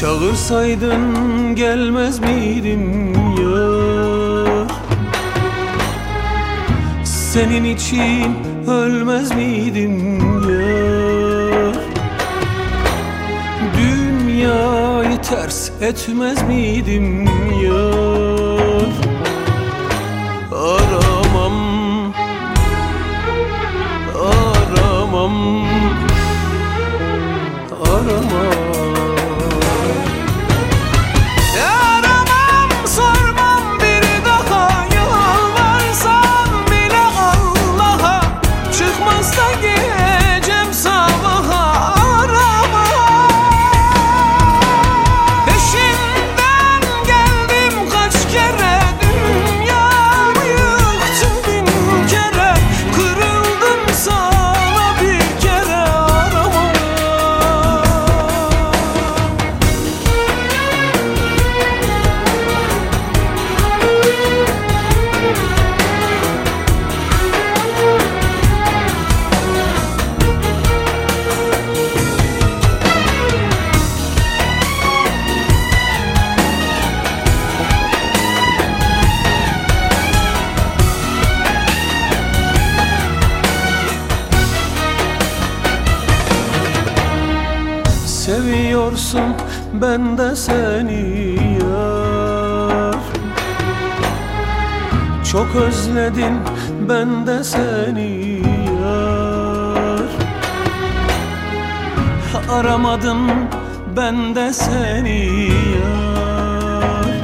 Çağırsaydın gelmez miydim yar Senin için ölmez miydim yar Dünyayı ters etmez miydim yar Aramam Aramam Aramam Seviyorsun ben de seni yar. Çok özledim ben de seni yar. Aramadım ben de seni yar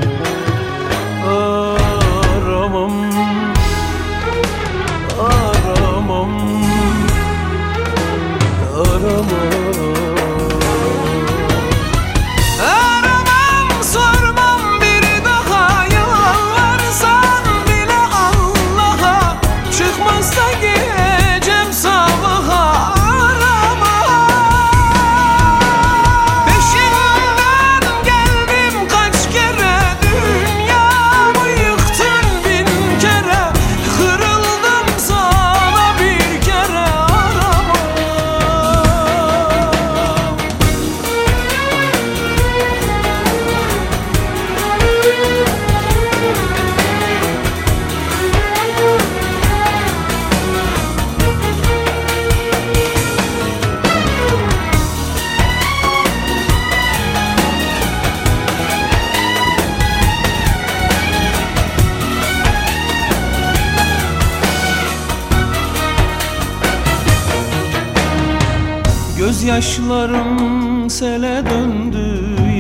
Gözyaşlarım sele döndü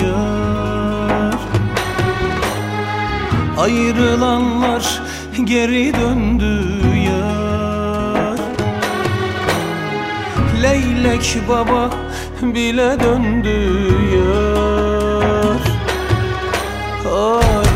yar. Ayrılanlar geri döndü yar. Leylek baba bile döndü yar. Ah